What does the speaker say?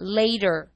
later.